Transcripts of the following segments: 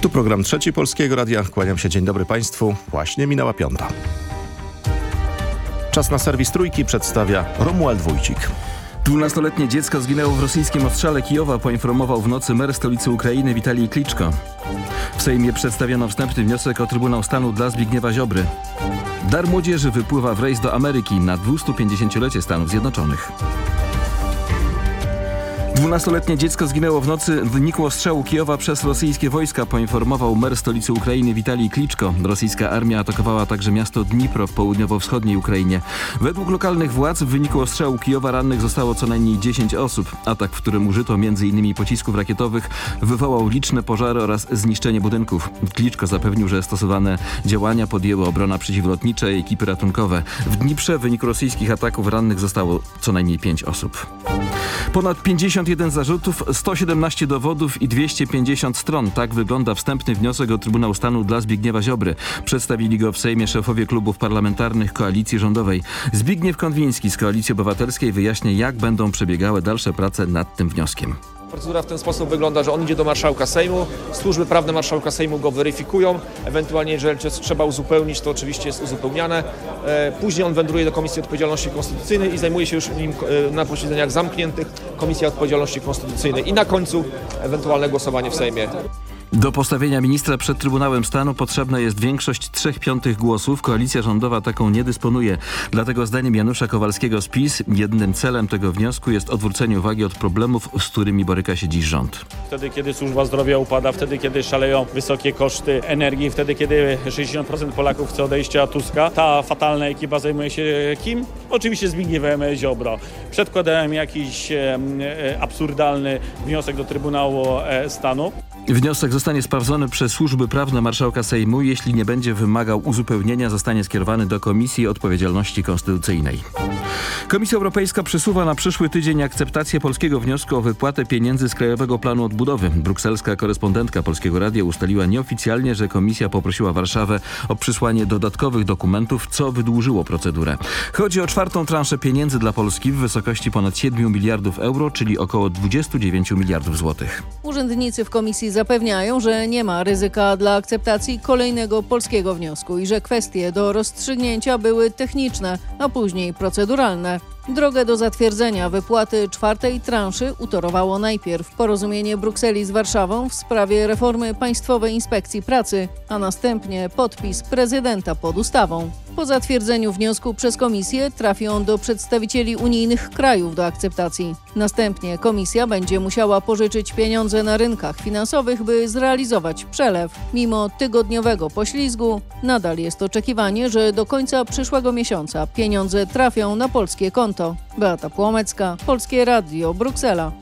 Tu program Trzeci Polskiego Radia. Kłaniam się, dzień dobry Państwu. Właśnie minęła piąta. Czas na serwis Trójki przedstawia Romuald Wójcik. Dwunastoletnie dziecko zginęło w rosyjskim ostrzale Kijowa, poinformował w nocy mer stolicy Ukrainy Witalij Kliczko. W Sejmie przedstawiono wstępny wniosek o Trybunał Stanu dla Zbigniewa Ziobry. Dar młodzieży wypływa w rejs do Ameryki na 250-lecie Stanów Zjednoczonych. Dwunastoletnie dziecko zginęło w nocy w wyniku ostrzału Kijowa przez rosyjskie wojska, poinformował mer stolicy Ukrainy Witalij Kliczko. Rosyjska armia atakowała także miasto Dnipro w południowo-wschodniej Ukrainie. Według lokalnych władz w wyniku ostrzału Kijowa rannych zostało co najmniej 10 osób. Atak, w którym użyto m.in. pocisków rakietowych, wywołał liczne pożary oraz zniszczenie budynków. Kliczko zapewnił, że stosowane działania podjęły obrona przeciwlotnicza i ekipy ratunkowe. W Dniprze w wyniku rosyjskich ataków rannych zostało co najmniej 5 osób. Ponad 51 zarzutów, 117 dowodów i 250 stron. Tak wygląda wstępny wniosek o Trybunał Stanu dla Zbigniewa Ziobry. Przedstawili go w Sejmie szefowie klubów parlamentarnych Koalicji Rządowej. Zbigniew Konwiński z Koalicji Obywatelskiej wyjaśnia, jak będą przebiegały dalsze prace nad tym wnioskiem. Procedura w ten sposób wygląda, że on idzie do marszałka Sejmu, służby prawne marszałka Sejmu go weryfikują, ewentualnie jeżeli trzeba uzupełnić, to oczywiście jest uzupełniane. E, Później on wędruje do Komisji Odpowiedzialności Konstytucyjnej i zajmuje się już nim e, na posiedzeniach zamkniętych Komisja Odpowiedzialności Konstytucyjnej i na końcu ewentualne głosowanie w Sejmie. Do postawienia ministra przed Trybunałem Stanu potrzebna jest większość 3 piątych głosów. Koalicja rządowa taką nie dysponuje. Dlatego zdaniem Janusza Kowalskiego z PiS jednym celem tego wniosku jest odwrócenie uwagi od problemów, z którymi boryka się dziś rząd. Wtedy, kiedy służba zdrowia upada, wtedy, kiedy szaleją wysokie koszty energii, wtedy, kiedy 60% Polaków chce odejścia Tuska, ta fatalna ekipa zajmuje się kim? Oczywiście Zbigniewem Ziobro. Przedkładałem jakiś e, absurdalny wniosek do Trybunału e, Stanu. Wniosek zostanie sprawdzony przez służby prawne marszałka Sejmu. Jeśli nie będzie wymagał uzupełnienia, zostanie skierowany do Komisji Odpowiedzialności Konstytucyjnej. Komisja Europejska przesuwa na przyszły tydzień akceptację polskiego wniosku o wypłatę pieniędzy z Krajowego Planu Odbudowy. Brukselska korespondentka Polskiego Radia ustaliła nieoficjalnie, że komisja poprosiła Warszawę o przysłanie dodatkowych dokumentów, co wydłużyło procedurę. Chodzi o czwartą transzę pieniędzy dla Polski w wysokości ponad 7 miliardów euro, czyli około 29 miliardów złotych. Urzędnicy w komisji zapewniają, że nie ma ryzyka dla akceptacji kolejnego polskiego wniosku i że kwestie do rozstrzygnięcia były techniczne, a później proceduralne. Drogę do zatwierdzenia wypłaty czwartej transzy utorowało najpierw porozumienie Brukseli z Warszawą w sprawie reformy Państwowej Inspekcji Pracy, a następnie podpis prezydenta pod ustawą. Po zatwierdzeniu wniosku przez komisję trafi on do przedstawicieli unijnych krajów do akceptacji. Następnie komisja będzie musiała pożyczyć pieniądze na rynkach finansowych, by zrealizować przelew. Mimo tygodniowego poślizgu, nadal jest oczekiwanie, że do końca przyszłego miesiąca pieniądze trafią na polskie konto. Beata Płomecka, Polskie Radio, Bruksela.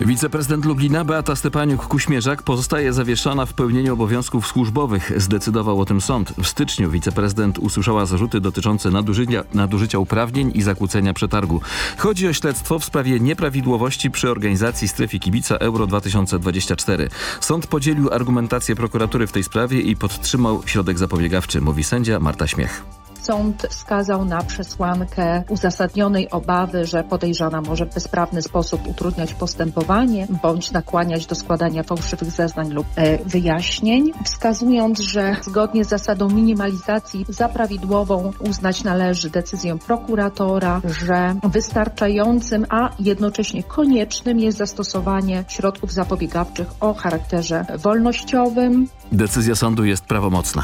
Wiceprezydent Lublina Beata Stepaniuk-Kuśmierzak pozostaje zawieszona w pełnieniu obowiązków służbowych. Zdecydował o tym sąd. W styczniu wiceprezydent usłyszała zarzuty dotyczące nadużycia, nadużycia uprawnień i zakłócenia przetargu. Chodzi o śledztwo w sprawie nieprawidłowości przy organizacji strefy kibica Euro 2024. Sąd podzielił argumentację prokuratury w tej sprawie i podtrzymał środek zapobiegawczy, mówi sędzia Marta Śmiech. Sąd wskazał na przesłankę uzasadnionej obawy, że podejrzana może w bezprawny sposób utrudniać postępowanie bądź nakłaniać do składania fałszywych zeznań lub e, wyjaśnień, wskazując, że zgodnie z zasadą minimalizacji za prawidłową uznać należy decyzję prokuratora, że wystarczającym, a jednocześnie koniecznym jest zastosowanie środków zapobiegawczych o charakterze wolnościowym. Decyzja sądu jest prawomocna.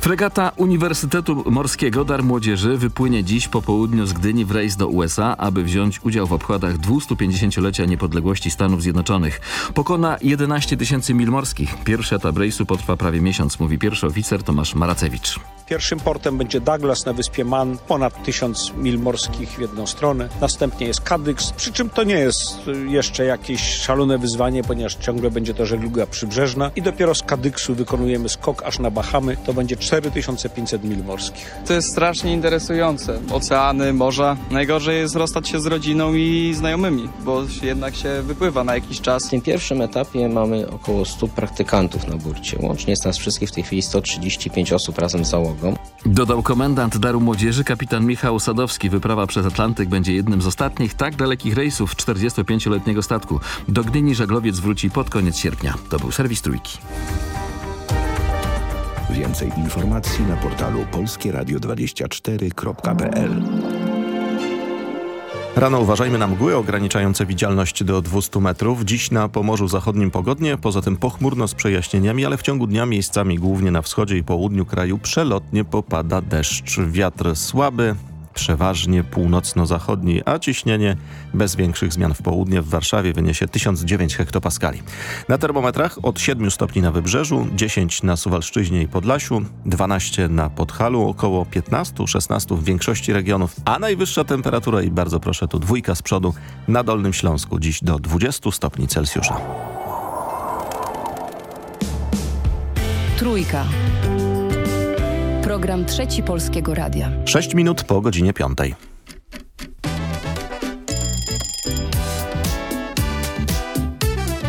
Fregata Uniwersytetu Morskiego Dar Młodzieży wypłynie dziś po południu z Gdyni w rejs do USA, aby wziąć udział w obchodach 250-lecia niepodległości Stanów Zjednoczonych. Pokona 11 tysięcy mil morskich. Pierwszy etap rejsu potrwa prawie miesiąc, mówi pierwszy oficer Tomasz Maracewicz. Pierwszym portem będzie Douglas na wyspie Man, ponad tysiąc mil morskich w jedną stronę. Następnie jest Kadyks, przy czym to nie jest jeszcze jakieś szalone wyzwanie, ponieważ ciągle będzie to żegluga przybrzeżna. I dopiero z Kadyksu wykonujemy skok aż na Bahamy. To będzie 4500 mil morskich. To jest strasznie interesujące. Oceany, morza. Najgorzej jest rozstać się z rodziną i znajomymi, bo jednak się wypływa na jakiś czas. W tym pierwszym etapie mamy około 100 praktykantów na burcie. Łącznie jest nas wszystkich w tej chwili 135 osób razem z załogą. Dodał komendant Daru Młodzieży kapitan Michał Sadowski. Wyprawa przez Atlantyk będzie jednym z ostatnich tak dalekich rejsów 45-letniego statku. Do Gdyni żaglowiec wróci pod koniec sierpnia. To był serwis Trójki. Więcej informacji na portalu polskieradio24.pl Rano uważajmy na mgły ograniczające widzialność do 200 metrów. Dziś na Pomorzu Zachodnim pogodnie, poza tym pochmurno z przejaśnieniami, ale w ciągu dnia miejscami głównie na wschodzie i południu kraju przelotnie popada deszcz. Wiatr słaby, przeważnie północno-zachodni, a ciśnienie bez większych zmian w południe w Warszawie wyniesie 1009 hektopaskali. Na termometrach od 7 stopni na Wybrzeżu, 10 na Suwalszczyźnie i Podlasiu, 12 na Podhalu, około 15-16 w większości regionów, a najwyższa temperatura i bardzo proszę tu dwójka z przodu na Dolnym Śląsku, dziś do 20 stopni Celsjusza. Trójka. Program Trzeci Polskiego Radia. 6 minut po godzinie 5.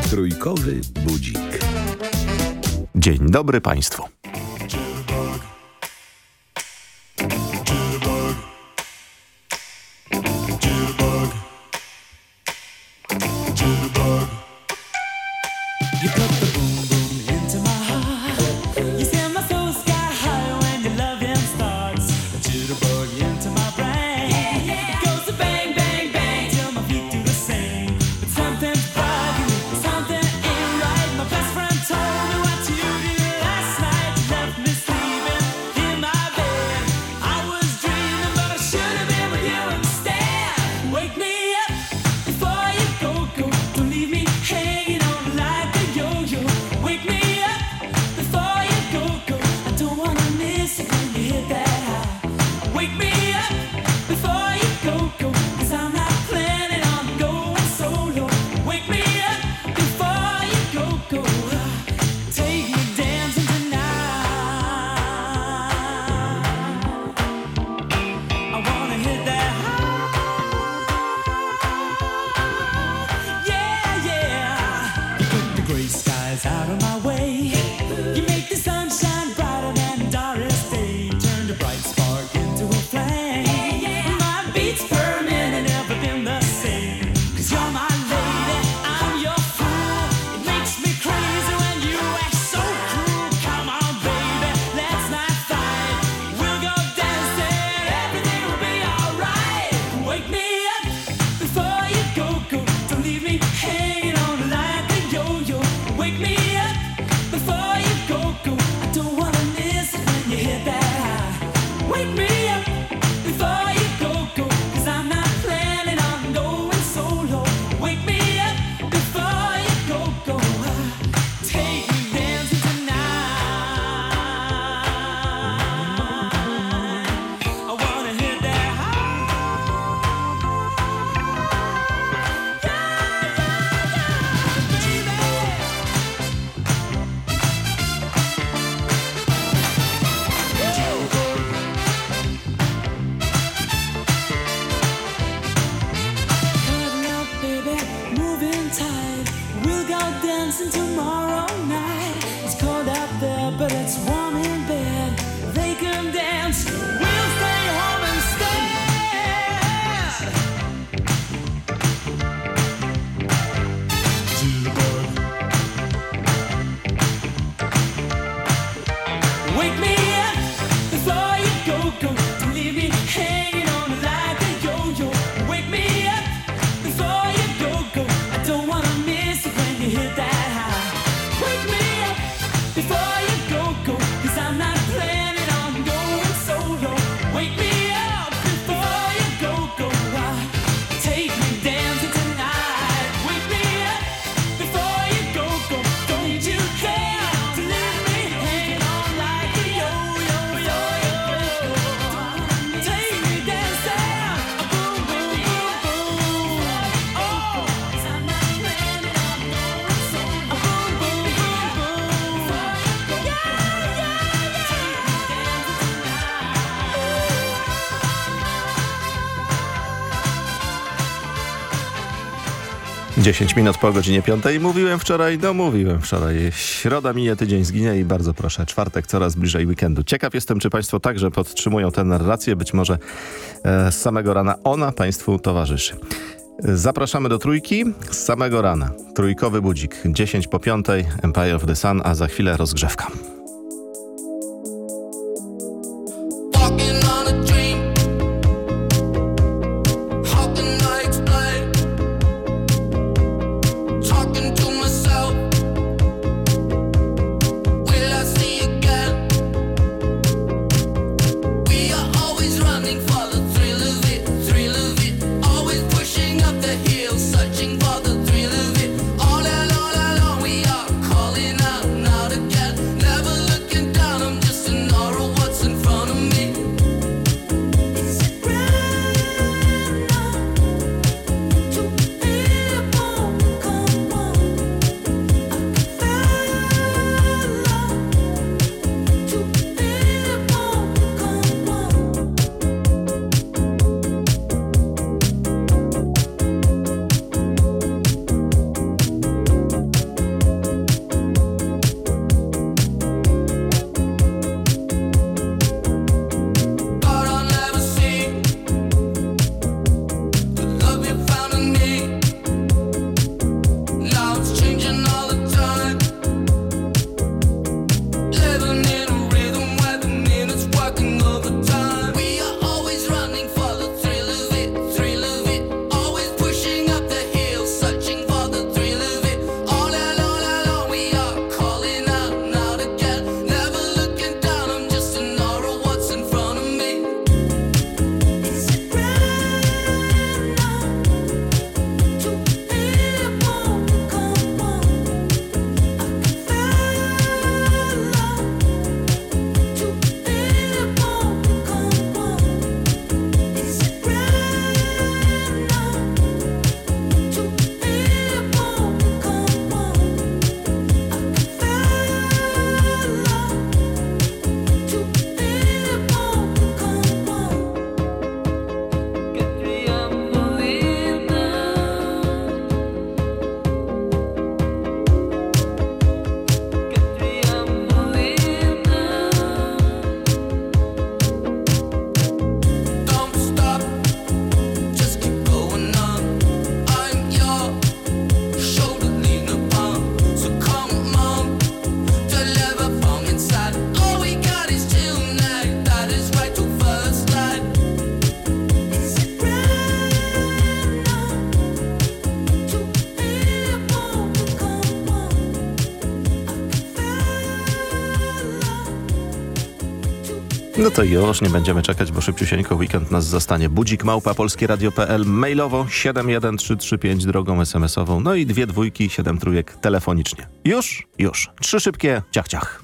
Trójkowy budzik. Dzień dobry Państwu. 10 minut po godzinie 5. Mówiłem wczoraj, no mówiłem wczoraj. Środa minie, tydzień zginie i bardzo proszę, czwartek coraz bliżej weekendu. Ciekaw jestem, czy Państwo także podtrzymują tę narrację. Być może e, z samego rana ona Państwu towarzyszy. Zapraszamy do trójki z samego rana. Trójkowy budzik, 10 po 5, Empire of the Sun, a za chwilę rozgrzewka. No to już nie będziemy czekać, bo szybciusieńko weekend nas zastanie. Budzik małpa polskieradio.pl mailowo 71335 drogą SMS-ową, no i dwie dwójki, siedem trójek telefonicznie. Już, już. Trzy szybkie, ciach, ciach.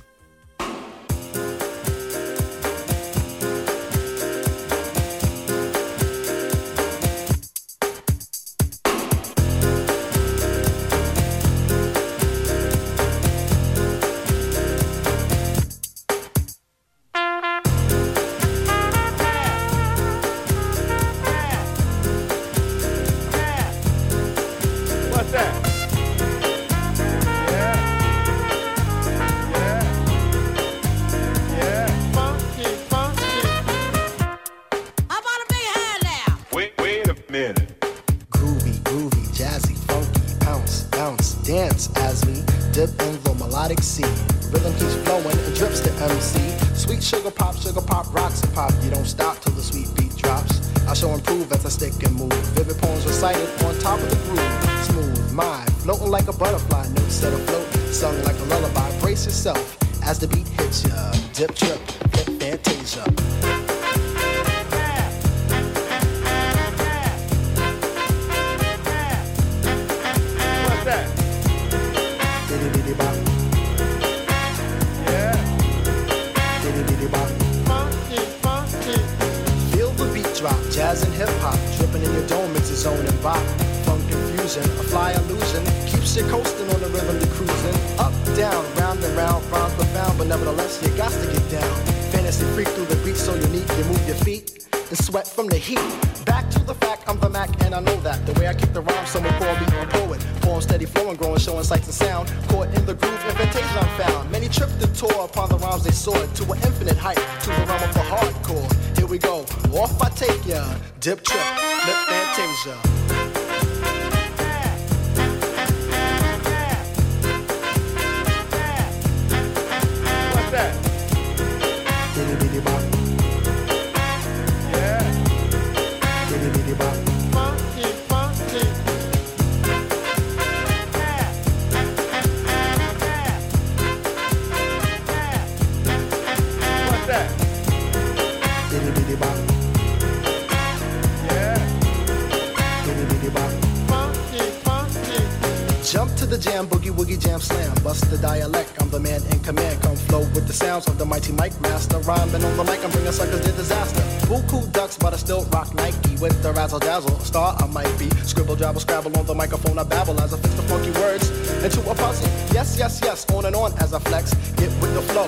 Rhyming on the mic, I'm bringing suckers to disaster. Buku ducks, but I still rock Nike with the razzle dazzle. Star I might be. Scribble, jabble, scrabble on the microphone. I babble as I fix the funky words into a puzzle. Yes, yes, yes, on and on as I flex. Get with the flow,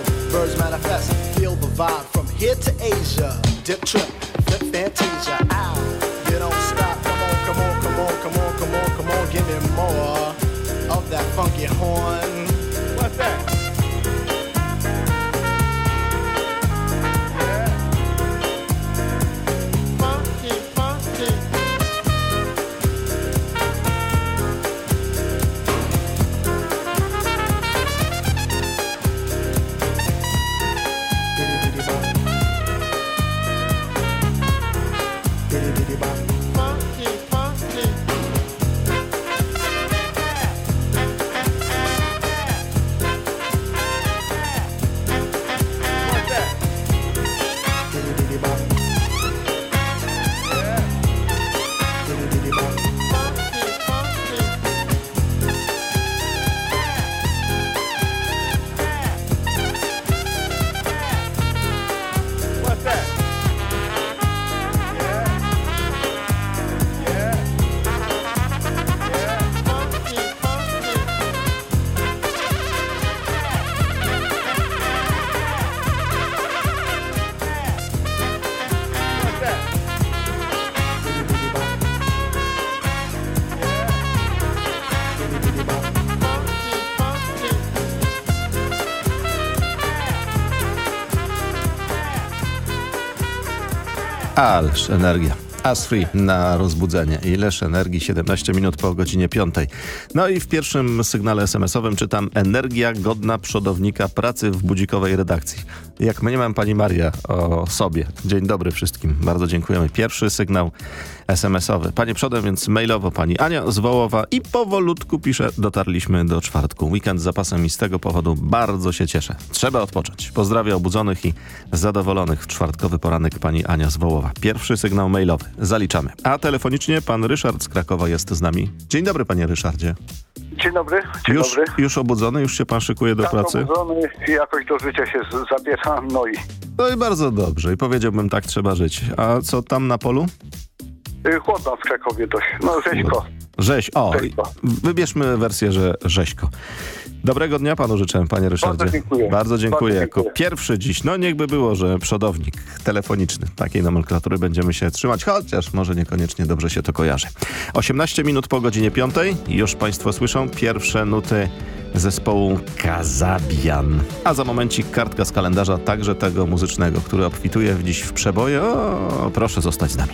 Ależ energia. As free na rozbudzenie. Ileż energii? 17 minut po godzinie 5. No i w pierwszym sygnale SMS-owym czytam energia godna przodownika pracy w budzikowej redakcji. Jak mniemam pani Maria o sobie. Dzień dobry wszystkim. Bardzo dziękujemy. Pierwszy sygnał SMS-owy. Panie przodem, więc mailowo pani Ania z Wołowa i powolutku pisze, dotarliśmy do czwartku. Weekend z zapasem i z tego powodu bardzo się cieszę. Trzeba odpocząć. Pozdrawiam obudzonych i zadowolonych w czwartkowy poranek pani Ania z Wołowa. Pierwszy sygnał mailowy. Zaliczamy. A telefonicznie pan Ryszard z Krakowa jest z nami. Dzień dobry panie Ryszardzie. Dzień dobry, dzień Już, dobry. już obudzony? Już się pan szykuje do Tak, pracy? obudzony i jakoś do życia się zabieram, no i No i bardzo dobrze. I powiedziałbym, tak trzeba żyć. A co tam na polu? y, chłodno w Krakowie dość, no rzeźko. Rzeź. O, Rzeźko. wybierzmy wersję, że rzeźko. Dobrego dnia panu życzę, panie Ryszardzie. Bardzo dziękuję. Bardzo dziękuję. Bardzo Jako pierwszy dziś, no niechby było, że przodownik telefoniczny. Takiej nomenklatury będziemy się trzymać, chociaż może niekoniecznie dobrze się to kojarzy. 18 minut po godzinie 5. Już państwo słyszą pierwsze nuty zespołu Kazabian. A za momencik kartka z kalendarza także tego muzycznego, który obfituje dziś w przeboje. O, proszę zostać z nami.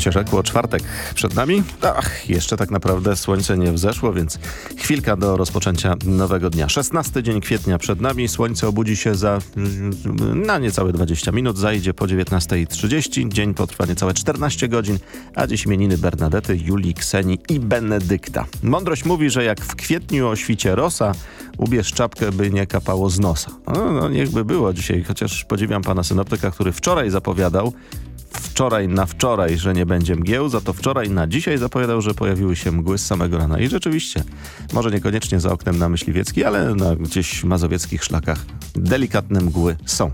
Się rzekło, czwartek przed nami. Ach, jeszcze tak naprawdę słońce nie wzeszło, więc chwilka do rozpoczęcia nowego dnia. 16 dzień kwietnia przed nami. Słońce obudzi się za na niecałe 20 minut, zajdzie po 19.30. Dzień potrwa niecałe 14 godzin, a dziś imieniny Bernadety, Julii, Kseni i Benedykta. Mądrość mówi, że jak w kwietniu o świcie rosa, ubierz czapkę, by nie kapało z nosa. No, no niechby było dzisiaj, chociaż podziwiam pana synoptyka, który wczoraj zapowiadał, wczoraj na wczoraj, że nie będzie mgieł, za to wczoraj na dzisiaj zapowiadał, że pojawiły się mgły z samego rana. I rzeczywiście, może niekoniecznie za oknem na Myśliwiecki, ale na gdzieś mazowieckich szlakach delikatne mgły są.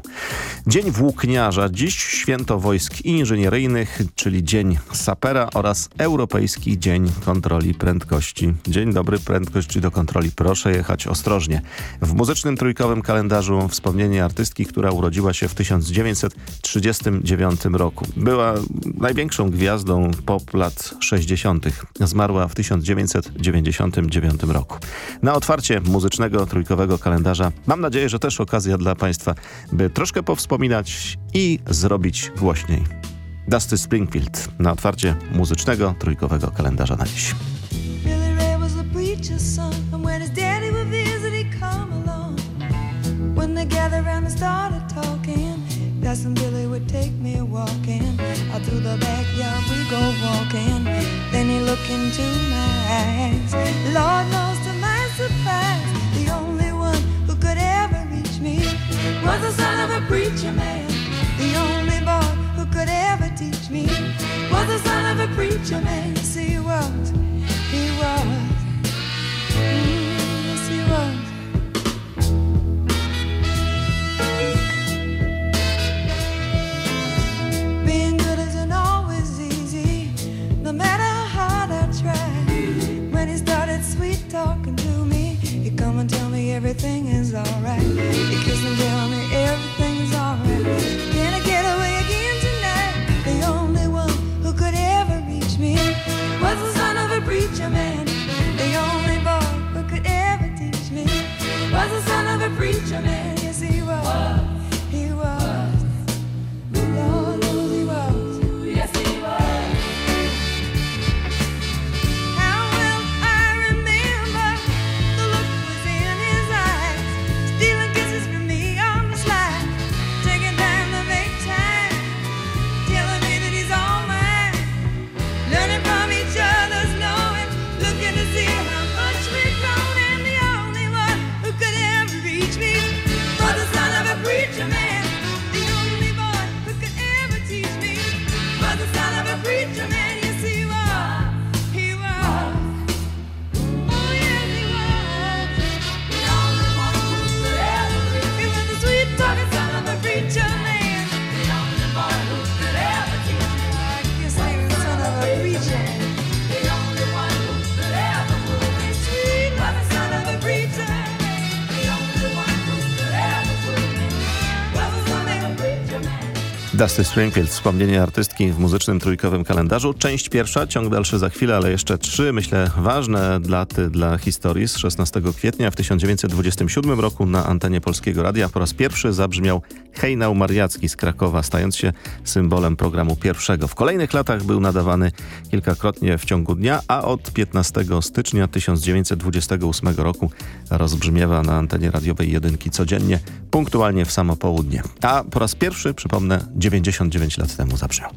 Dzień Włókniarza, dziś święto wojsk inżynieryjnych, czyli Dzień Sapera oraz Europejski Dzień Kontroli Prędkości. Dzień dobry, prędkość do kontroli. Proszę jechać ostrożnie. W muzycznym trójkowym kalendarzu wspomnienie artystki, która urodziła się w 1939 roku. Była największą gwiazdą pop lat 60. Zmarła w 1999 roku. Na otwarcie muzycznego trójkowego kalendarza mam nadzieję, że też okazja dla Państwa, by troszkę powspominać i zrobić głośniej. Dusty Springfield na otwarcie muzycznego trójkowego kalendarza na dziś. Cousin Billy would take me walking. Out through the backyard we go walking. Then he look into my eyes. Lord knows to my surprise, the only one who could ever reach me was the son of a preacher man. The only boy who could ever teach me was the son of a preacher man. Yes, he Dusty Springfield, wspomnienie artystki w muzycznym trójkowym kalendarzu. Część pierwsza, ciąg dalszy za chwilę, ale jeszcze trzy, myślę, ważne daty dla historii. Z 16 kwietnia w 1927 roku na antenie Polskiego Radia po raz pierwszy zabrzmiał hejnał mariacki z Krakowa, stając się symbolem programu pierwszego. W kolejnych latach był nadawany kilkakrotnie w ciągu dnia, a od 15 stycznia 1928 roku rozbrzmiewa na antenie radiowej jedynki codziennie, punktualnie w samo południe. A po raz pierwszy, przypomnę, 99 lat temu zabrzmiał.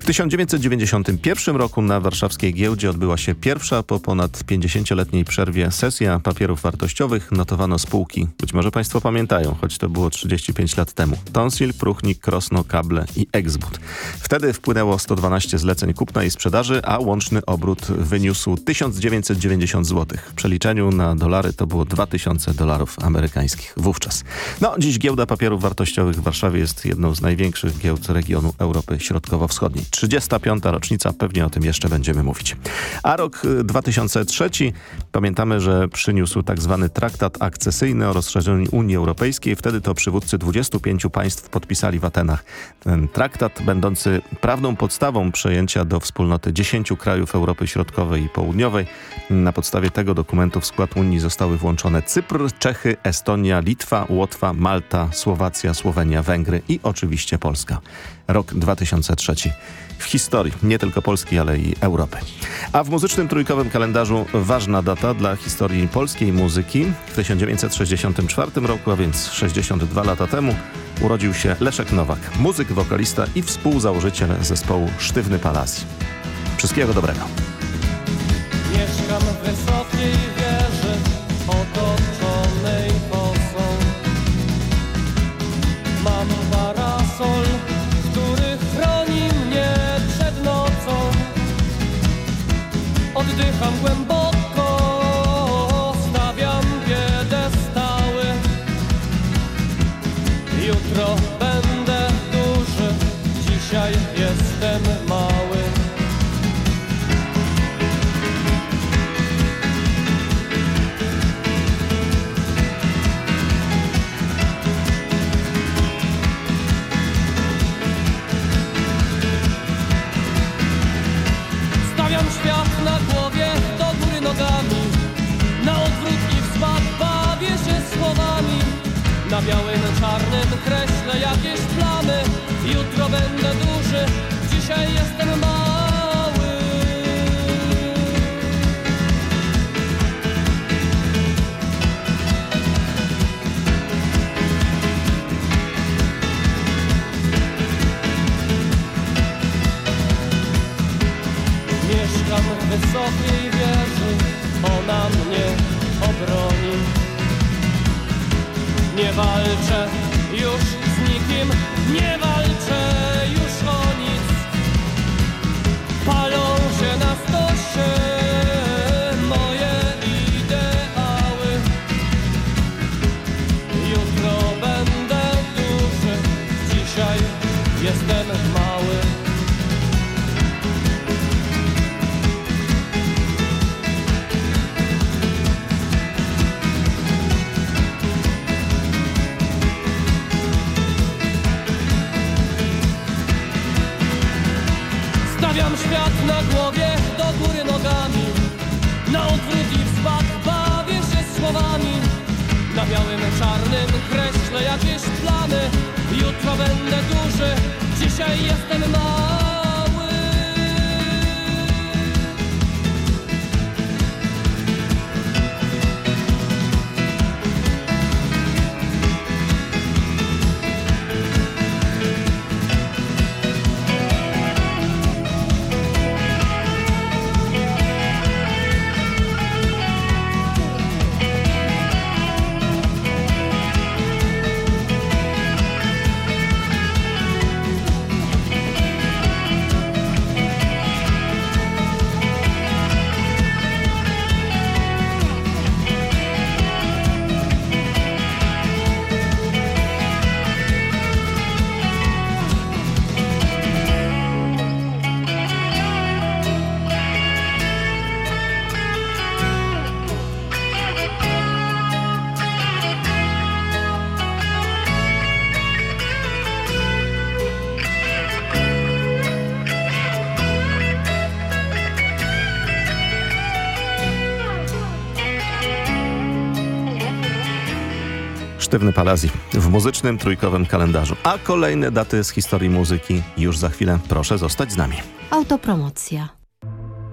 W 1991 roku na warszawskiej giełdzie odbyła się pierwsza po ponad 50-letniej przerwie sesja papierów wartościowych. Notowano spółki, być może Państwo pamiętają, choć to było 35 lat temu. Tonsil, Pruchnik, Krosno, Kable i Exbud. Wtedy wpłynęło 112 zleceń kupna i sprzedaży, a łączny obrót wyniósł 1990 zł. W przeliczeniu na dolary to było 2000 dolarów amerykańskich wówczas. No, dziś giełda papierów wartościowych w Warszawie jest jedną z największych giełd regionu Europy Środkowo-Wschodniej. 35. rocznica, pewnie o tym jeszcze będziemy mówić. A rok y, 2003, pamiętamy, że przyniósł tak zwany traktat akcesyjny o rozszerzeniu Unii Europejskiej. Wtedy to przywódcy 25 państw podpisali w Atenach ten traktat, będący prawną podstawą przejęcia do wspólnoty 10 krajów Europy Środkowej i Południowej. Na podstawie tego dokumentu w skład Unii zostały włączone Cypr, Czechy, Estonia, Litwa, Łotwa, Malta, Słowacja, Słowenia, Węgry i oczywiście Polska. Rok 2003. W historii nie tylko Polski, ale i Europy. A w muzycznym trójkowym kalendarzu ważna data dla historii polskiej muzyki. W 1964 roku, a więc 62 lata temu, urodził się Leszek Nowak, muzyk, wokalista i współzałożyciel zespołu Sztywny Palazji. Wszystkiego dobrego. Mieszkam wysokiej Stawiam świat na głowie, do góry nogami. Na odwrót i w spak bawię się słowami. Na białym, czarnym kreślę jakieś plany. Jutro będę duży, dzisiaj jestem mały Sztywny Palazji w muzycznym trójkowym kalendarzu. A kolejne daty z historii muzyki już za chwilę. Proszę zostać z nami. Autopromocja.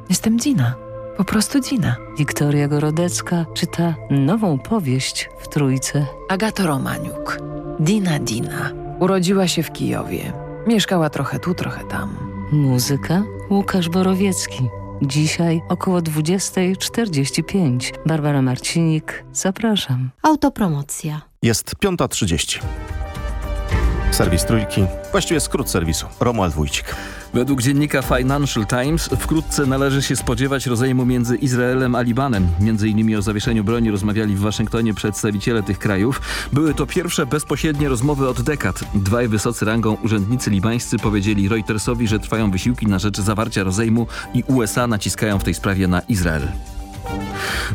Jestem Dina. Po prostu Dina. Wiktoria Gorodecka czyta nową powieść w Trójce. Agato Romaniuk. Dina Dina. Urodziła się w Kijowie. Mieszkała trochę tu, trochę tam. Muzyka Łukasz Borowiecki. Dzisiaj około 20.45. Barbara Marcinik, zapraszam. Autopromocja. Jest 5.30. Serwis Trójki, właściwie skrót serwisu. Romuald Wójcik. Według dziennika Financial Times wkrótce należy się spodziewać rozejmu między Izraelem a Libanem. Między innymi o zawieszeniu broni rozmawiali w Waszyngtonie przedstawiciele tych krajów. Były to pierwsze bezpośrednie rozmowy od dekad. Dwaj wysocy rangą urzędnicy libańscy powiedzieli Reutersowi, że trwają wysiłki na rzecz zawarcia rozejmu i USA naciskają w tej sprawie na Izrael.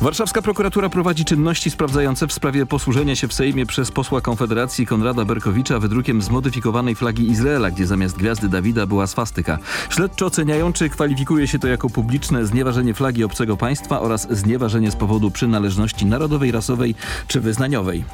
Warszawska prokuratura prowadzi czynności sprawdzające w sprawie posłużenia się w Sejmie przez posła Konfederacji Konrada Berkowicza wydrukiem zmodyfikowanej flagi Izraela, gdzie zamiast gwiazdy Dawida była swastyka. Śledczy oceniają, czy kwalifikuje się to jako publiczne znieważenie flagi obcego państwa oraz znieważenie z powodu przynależności narodowej, rasowej czy wyznaniowej.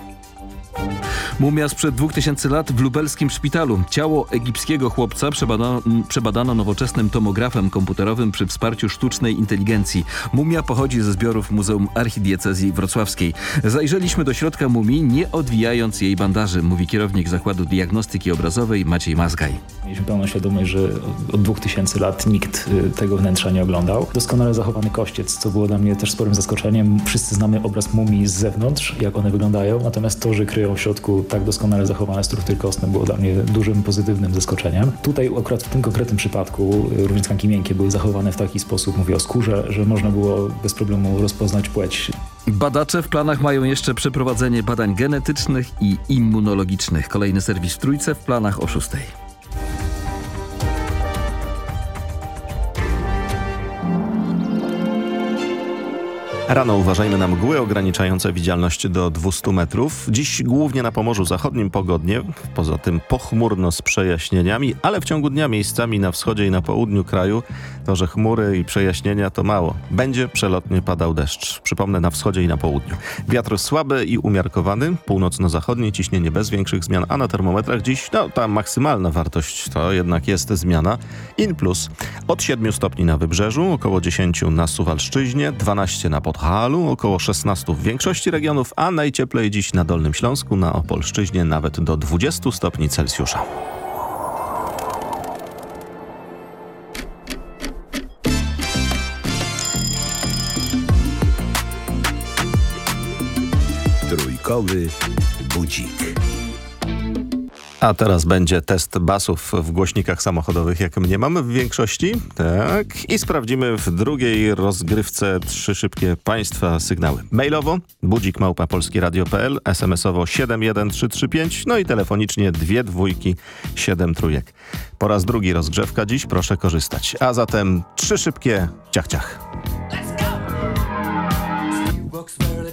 Mumia sprzed 2000 lat w lubelskim szpitalu. Ciało egipskiego chłopca przebadano, przebadano nowoczesnym tomografem komputerowym przy wsparciu sztucznej inteligencji. Mumia pochodzi ze zbiorów Muzeum Archidiecezji Wrocławskiej. Zajrzeliśmy do środka mumii, nie odwijając jej bandaży, mówi kierownik Zakładu Diagnostyki Obrazowej Maciej Mazgaj. Mieliśmy pełną świadomość, że od- od 2000 lat nikt y, tego wnętrza nie oglądał. Doskonale zachowany kościec, co było dla mnie też sporym zaskoczeniem. Wszyscy znamy obraz mumii z zewnątrz, jak one wyglądają, natomiast to, że kryją w środku tak doskonale zachowane struktury kostne było dla mnie dużym pozytywnym zaskoczeniem. Tutaj akurat w tym konkretnym przypadku y, również tkanki miękkie były zachowane w taki sposób, mówię o skórze, że można było bez problemu rozpoznać płeć Badacze w planach mają jeszcze przeprowadzenie badań genetycznych i immunologicznych. Kolejny serwis w Trójce w planach o 6. Rano uważajmy na mgły ograniczające widzialność do 200 metrów. Dziś głównie na Pomorzu Zachodnim pogodnie, poza tym pochmurno z przejaśnieniami, ale w ciągu dnia miejscami na wschodzie i na południu kraju to, że chmury i przejaśnienia to mało. Będzie przelotnie padał deszcz. Przypomnę na wschodzie i na południu. Wiatr słaby i umiarkowany, północno-zachodnie ciśnienie bez większych zmian, a na termometrach dziś, no ta maksymalna wartość to jednak jest zmiana. In plus od 7 stopni na wybrzeżu, około 10 na Suwalszczyźnie, 12 na Podhalu, około 16 w większości regionów, a najcieplej dziś na Dolnym Śląsku, na Opolszczyźnie nawet do 20 stopni Celsjusza. Trójkowy budzik. A teraz będzie test basów w głośnikach samochodowych, jak mnie mamy w większości. Tak. I sprawdzimy w drugiej rozgrywce trzy szybkie Państwa sygnały. Mailowo budzik małpa polskieradio.pl, smsowo 71335, no i telefonicznie dwie dwójki, siedem trójek. Po raz drugi rozgrzewka dziś, proszę korzystać. A zatem trzy szybkie ciach ciach. walks barely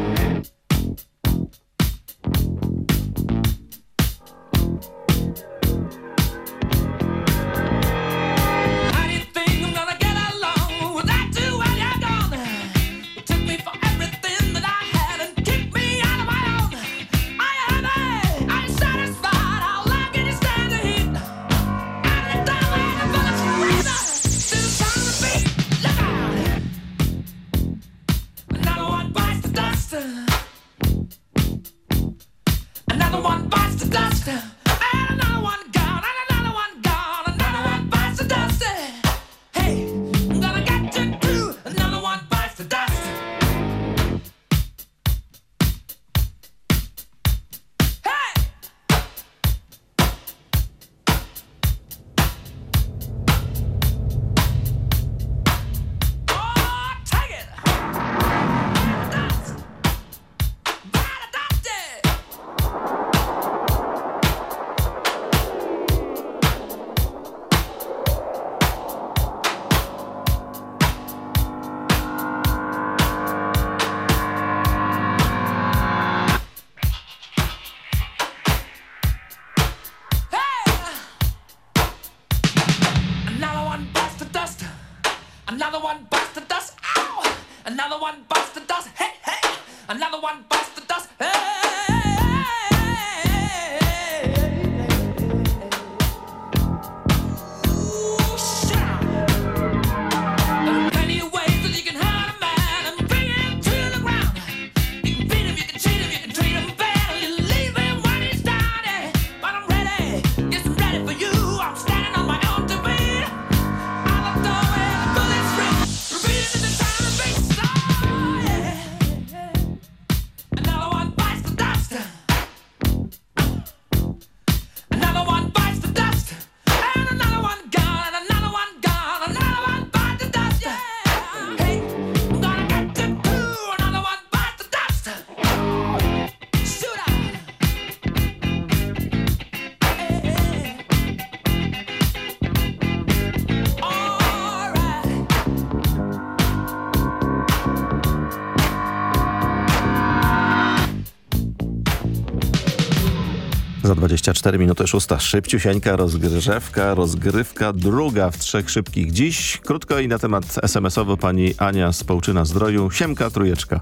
24 minuty szósta. Szybciusieńka rozgrzewka, rozgrywka druga w trzech szybkich. Dziś krótko i na temat SMS-owo pani Ania z Połczyna Zdroju. Siemka, trójeczka.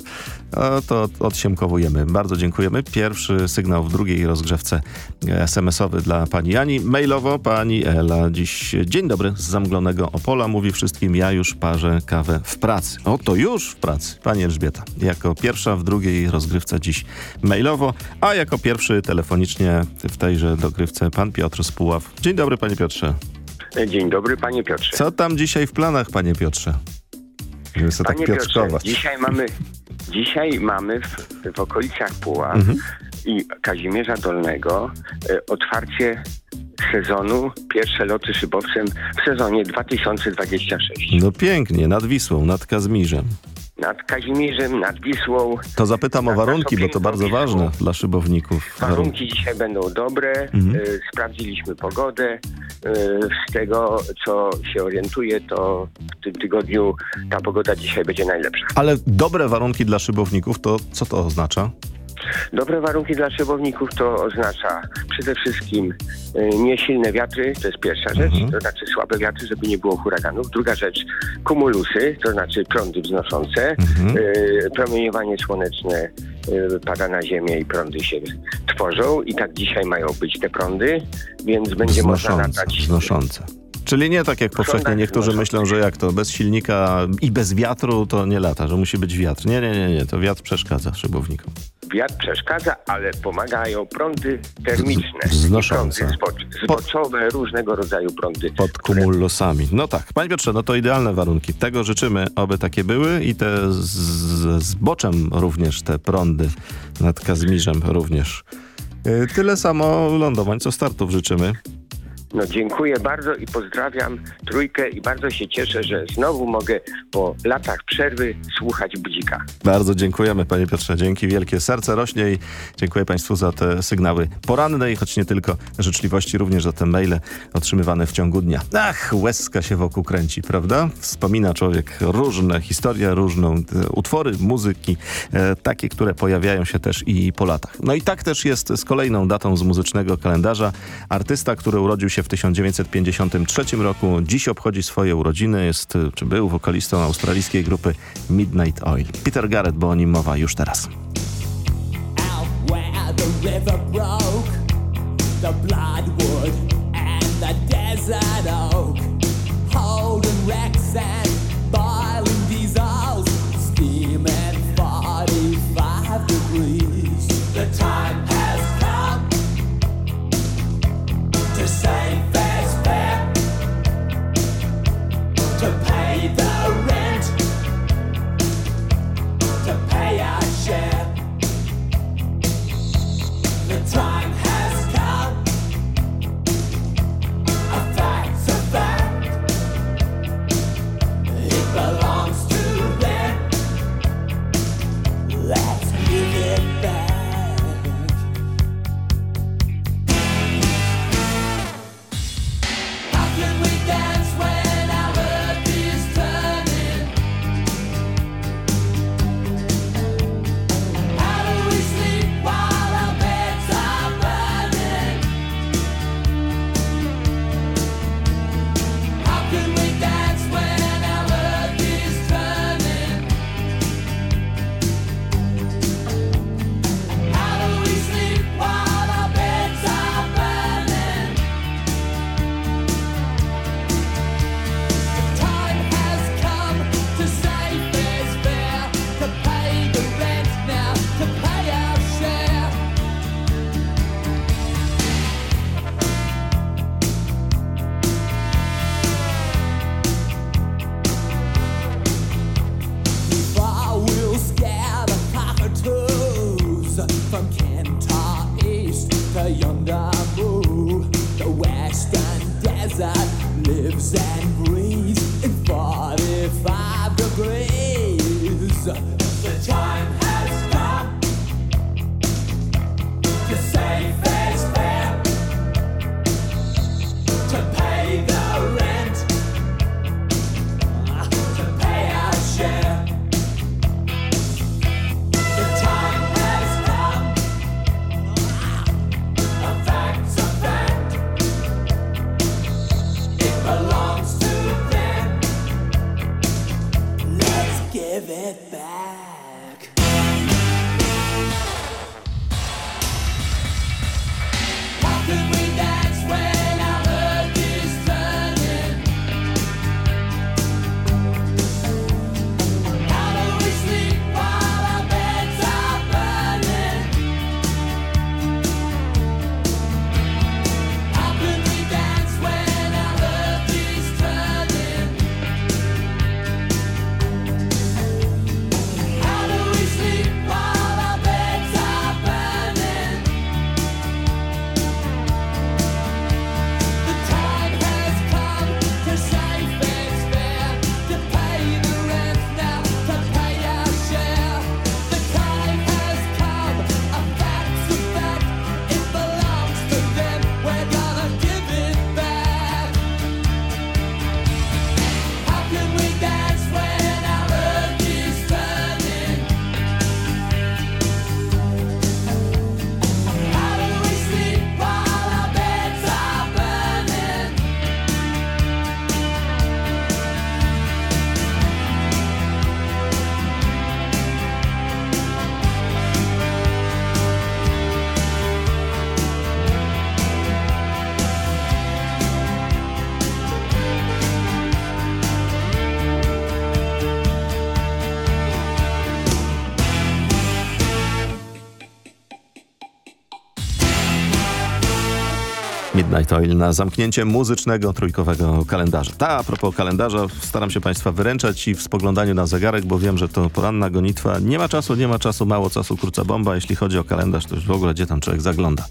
A to odsiemkowujemy. Bardzo dziękujemy. Pierwszy sygnał w drugiej rozgrzewce SMS-owy dla pani Ani. Mailowo pani Ela. Dziś dzień dobry z zamglonego Opola. Mówi wszystkim, ja już parzę kawę w pracy. O, to już w pracy. Pani Elżbieta. Jako pierwsza w drugiej rozgrywce dziś mailowo, a jako pierwszy telefonicznie w tejże dogrywce pan Piotr z Puław. Dzień dobry panie Piotrze. Dzień dobry, panie Piotrze. Co tam dzisiaj w planach, panie Piotrze? Żeby sobie Panie tak Piotrze, dzisiaj mamy, dzisiaj mamy w, w okolicach Puław Mhm. i Kazimierza Dolnego e, otwarcie sezonu, pierwsze loty szybowcem w sezonie 2026. No pięknie, nad Wisłą, nad Kazmirzem. Nad Kazimierzem, nad Wisłą. To zapytam o warunki, bo to bardzo ważne dla szybowników. Warunki dzisiaj będą dobre. Mhm. E, Sprawdziliśmy pogodę. E, Z tego, co się orientuję, to w tym tygodniu ta pogoda dzisiaj będzie najlepsza. Ale dobre warunki dla szybowników, to co to oznacza? Dobre warunki dla szybowników to oznacza przede wszystkim y, niesilne wiatry, to jest pierwsza rzecz, to znaczy słabe wiatry, żeby nie było huraganów. Druga rzecz, kumulusy, to znaczy prądy wznoszące, y, promieniowanie słoneczne y, pada na ziemię i prądy się tworzą i tak dzisiaj mają być te prądy, więc będzie można Wznoszące, latać wznoszące. Czyli nie tak jak powszechnie niektórzy myślą, że jak to bez silnika i bez wiatru to nie lata, że musi być wiatr. Nie, nie, nie, nie, to wiatr przeszkadza szybownikom. Wiatr przeszkadza, ale pomagają prądy termiczne. Z- wznoszące. Prądy zbocz- zboczowe, różnego rodzaju prądy. Pod kumulusami. No tak, panie Piotrze, no to idealne warunki. Tego życzymy, aby takie były i te z, z, boczem również te prądy nad Kazmirzem również. Yy, Tyle samo lądowań, co startów życzymy. No dziękuję bardzo i pozdrawiam trójkę i bardzo się cieszę, że znowu mogę po latach przerwy słuchać budzika. Bardzo dziękujemy panie Piotrze, dzięki wielkie. Serce rośnie i dziękuję państwu za te sygnały poranne i choć nie tylko życzliwości, również za te maile otrzymywane w ciągu dnia. Ach, łezka się wokół kręci, prawda? Wspomina człowiek różne historie, różną e, utwory, muzyki, e, takie, które pojawiają się też i po latach. No i tak też jest z kolejną datą z muzycznego kalendarza. Artysta, który urodził się w 1953 roku, dziś obchodzi swoje urodziny, jest, czy był wokalistą australijskiej grupy Midnight Oil. Peter Garrett, bo o nim mowa już teraz. get back. Midnight Oil na zamknięcie muzycznego trójkowego kalendarza. Ta, a propos kalendarza, staram się Państwa wyręczać i w spoglądaniu na zegarek, bo wiem, że to poranna gonitwa. Nie ma czasu, nie ma czasu, mało czasu, krótka bomba. Jeśli chodzi o kalendarz, to już w ogóle gdzie tam człowiek zagląda.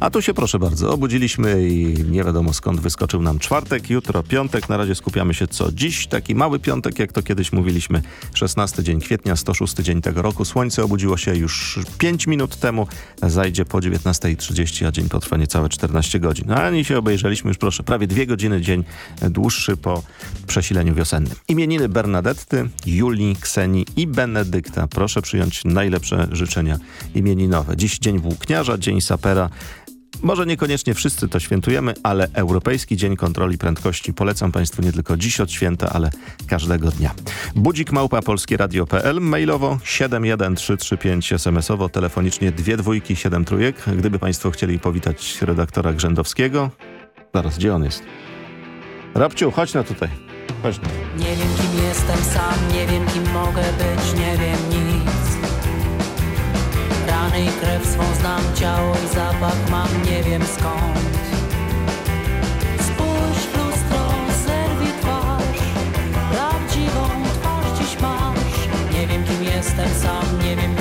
A tu się proszę bardzo, obudziliśmy i nie wiadomo skąd wyskoczył nam czwartek, jutro piątek. Na razie skupiamy się co dziś. Taki mały piątek, jak to kiedyś mówiliśmy. 16 dzień kwietnia, 106 dzień tego roku. Słońce obudziło się już 5 minut temu. Zajdzie po 19.30, a dzień potrwa niecałe 14 godzin. Ani się obejrzeliśmy już, proszę, prawie dwie godziny dzień dłuższy po przesileniu wiosennym. Imieniny Bernadetty, Julii, Ksenii i Benedykta. Proszę przyjąć najlepsze życzenia imieninowe. Dziś dzień włókniarza, dzień sapera. Może niekoniecznie wszyscy to świętujemy, ale Europejski Dzień Kontroli Prędkości polecam Państwu nie tylko dziś od święta, ale każdego dnia. Budzik małpa polskieradio.pl, mailowo 71335 SMS-owo, telefonicznie dwie dwójki, siedem trójek. Gdyby Państwo chcieli powitać redaktora Grzędowskiego. Zaraz, gdzie on jest? Rabciu, chodź na tutaj. Chodź na. Nie wiem kim jestem sam, nie wiem kim mogę być, nie wiem nic Rany i krew swą znam, ciało i zapach mam, nie wiem skąd. Spójrz w lustro, zerwij twarz Prawdziwą twarz dziś masz. Nie wiem kim jestem sam, nie wiem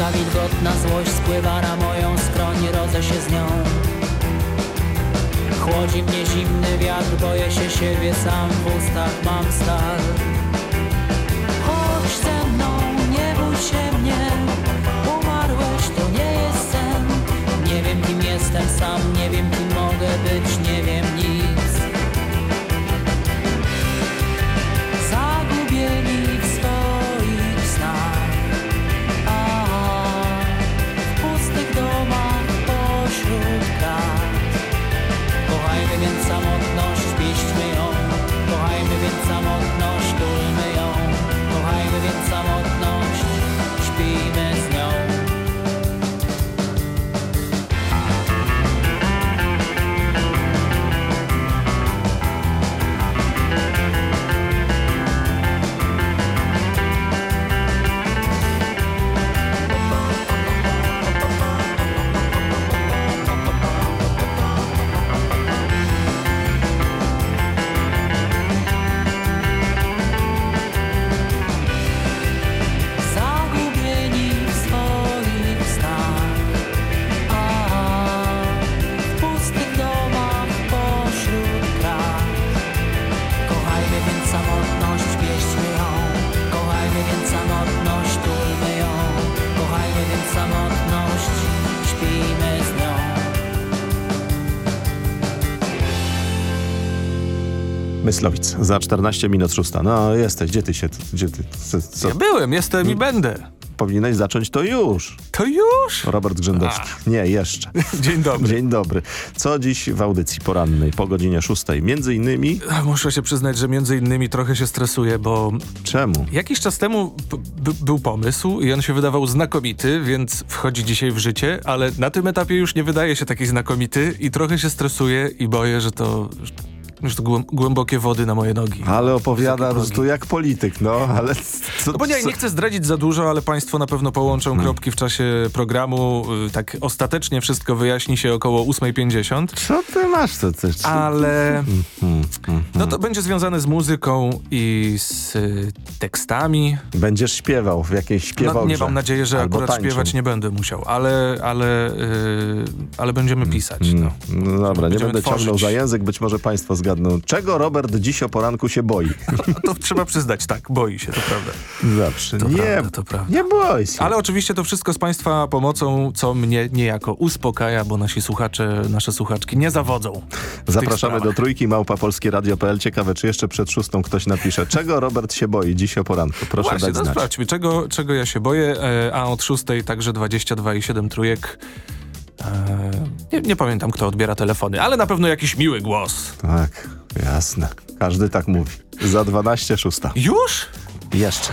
Dzika wilgotna złość spływa na moją skroń, rodzę się z nią. Chłodzi mnie zimny wiatr, boję się siebie sam, w ustach mam stal. Myslowic. Za 14 minut szósta. No jesteś, gdzie ty się... Gdzie ty, co? Ja byłem, jestem i będę. Powinieneś zacząć to już. To już? Robert Grzędowski. Nie, jeszcze. Dzień dobry. Dzień dobry. Co dziś w audycji porannej po godzinie szóstej? Między innymi... Muszę się przyznać, że między innymi trochę się stresuję, bo Czemu? jakiś czas temu był pomysł i on się wydawał znakomity, więc wchodzi dzisiaj w życie, ale na tym etapie już nie wydaje się taki znakomity i trochę się stresuję i boję, że to... Już to głę- głębokie wody na moje nogi. Ale opowiada po prostu jak polityk, no, ale... Co, No bo nie, nie chcę zdradzić za dużo, ale państwo na pewno połączą Hmm. kropki w czasie programu. Y, Tak ostatecznie wszystko wyjaśni się około 8.50. Co ty masz? Co ty, co... Ale Hmm, no to będzie związane z muzyką i z y, tekstami. Będziesz śpiewał w jakiejś. No, nie mam nadziei, że Albo akurat tańczył. śpiewać nie będę musiał, ale, ale, y, ale będziemy pisać. No. No dobra, nie Będziemy będę tworzyć. ciągnął za język, być może państwo zgadną. Czego Robert dziś o poranku się boi? To trzeba przyznać, tak, boi się, to prawda. Zawsze. To nie, prawda, to prawda. nie boi się. Ale oczywiście to wszystko z Państwa pomocą, co mnie niejako uspokaja, bo nasi słuchacze, nasze słuchaczki nie zawodzą. Zapraszamy do trójki małpa polskie radio.pl. Ciekawe, czy jeszcze przed szóstą ktoś napisze. Czego Robert się boi dziś o poranku? Proszę Właśnie, dać znać. sprawdźmy, czego, czego ja się boję, e, a od szóstej także 22 i 7 trójek. Nie, nie pamiętam, kto odbiera telefony, ale na pewno jakiś miły głos. Tak, jasne. Każdy tak mówi. Za 12 szósta. Już? Jeszcze.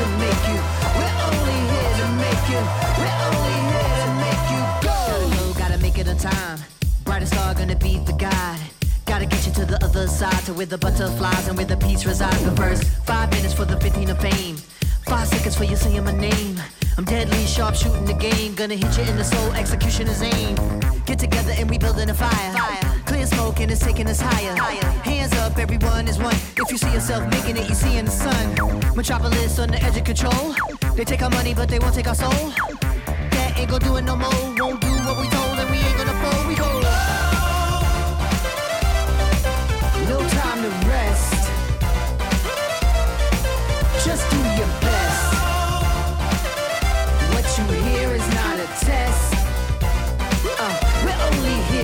We're only here to make you. We're gotta make it on time. Brightest star gonna be the guide. Gotta get you to the other side, to where the butterflies and where the peace resides. But first, five minutes for the 15 of fame. Five seconds for you saying my name. I'm deadly sharp shooting the game. Gonna hit you in the soul, execution is aim. Get together and we building a fire. Clear smoke and it's taking us higher. Hands up, everyone is one. If you see yourself making it, you see in the sun. Metropolis on the edge of control. They take our money, but they won't take our soul. That ain't gonna do it no more. Won't do what we told,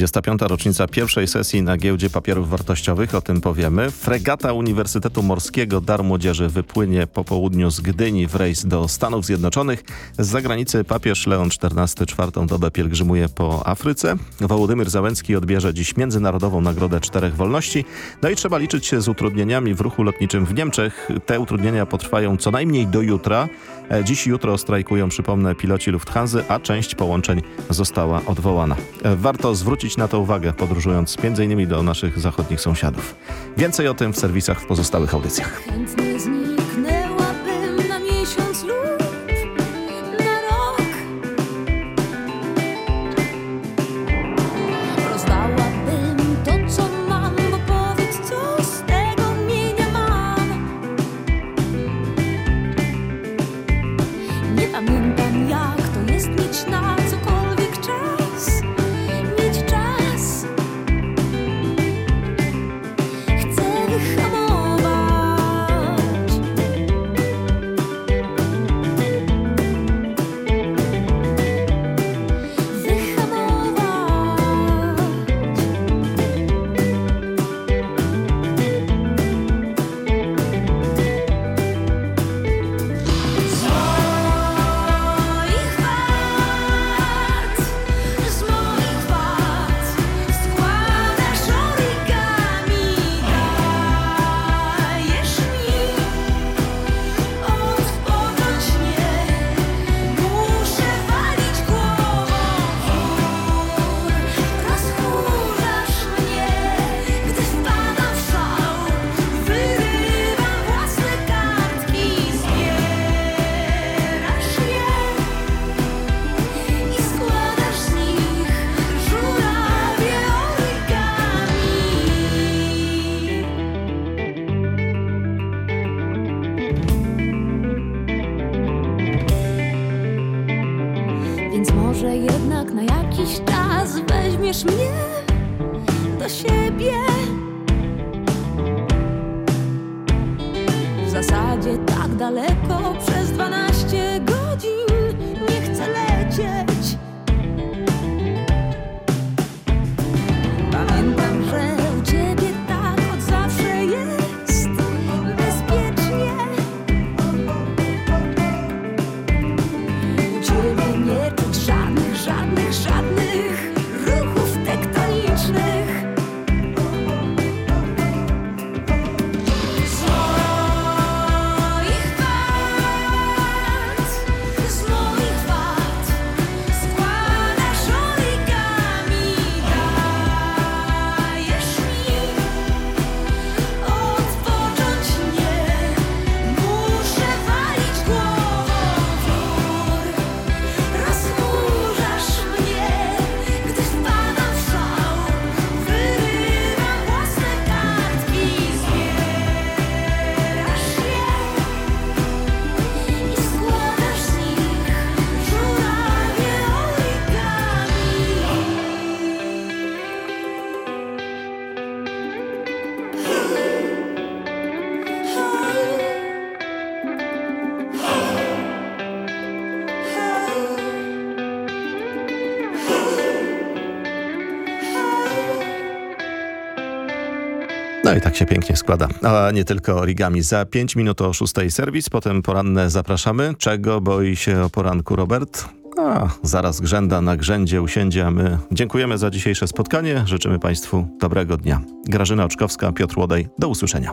35. rocznica pierwszej sesji na giełdzie papierów wartościowych, o tym powiemy. Fregata Uniwersytetu Morskiego Dar Młodzieży wypłynie po południu z Gdyni w rejs do Stanów Zjednoczonych. Z zagranicy papież Leon XIV czwartą dobę pielgrzymuje po Afryce. Wołodymyr Załęcki odbierze dziś Międzynarodową Nagrodę Czterech Wolności. No i trzeba liczyć się z utrudnieniami w ruchu lotniczym w Niemczech. Te utrudnienia potrwają co najmniej do jutra. E, Dziś jutro strajkują, przypomnę, piloci Lufthansa, a część połączeń została odwołana. E, Warto zwrócić na to uwagę, podróżując m.in. do naszych zachodnich sąsiadów. Więcej o tym w serwisach w pozostałych audycjach. No i tak się pięknie składa. A nie tylko origami. Za 5 minut o 6 serwis, potem poranne zapraszamy. Czego boi się o poranku Robert? A, zaraz grzęda na grzędzie usiędzie, a my dziękujemy za dzisiejsze spotkanie. Życzymy Państwu dobrego dnia. Grażyna Oczkowska, Piotr Łodej. Do usłyszenia.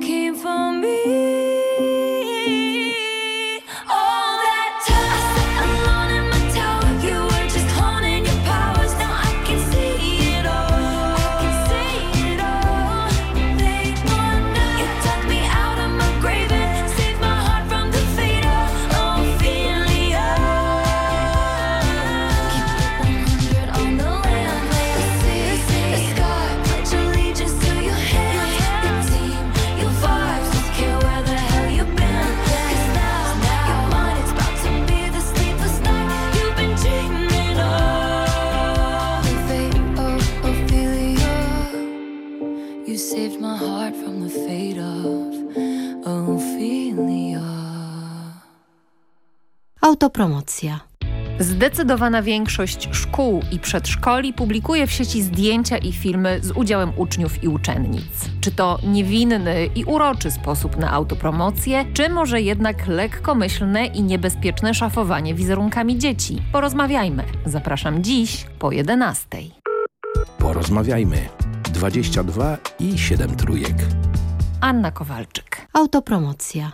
Autopromocja. Zdecydowana większość szkół i przedszkoli publikuje w sieci zdjęcia i filmy z udziałem uczniów i uczennic. Czy to niewinny i uroczy sposób na autopromocję, czy może jednak lekkomyślne i niebezpieczne szafowanie wizerunkami dzieci? Porozmawiajmy. Zapraszam dziś po 11. Porozmawiajmy. 22 i 7 trójek. Anna Kowalczyk. Autopromocja.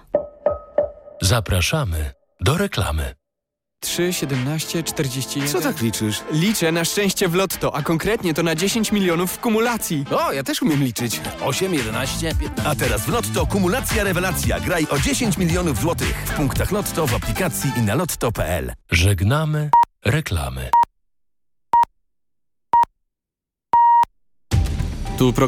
Zapraszamy do reklamy. 3, 17, 41. Co tak liczysz? Liczę na szczęście w lotto, a konkretnie to na 10 milionów w kumulacji. O, ja też umiem liczyć. 8, 11, 15. A teraz w Lotto kumulacja rewelacja. Graj o 10 milionów złotych w punktach Lotto w aplikacji i na lotto.pl. Żegnamy reklamy. Tu program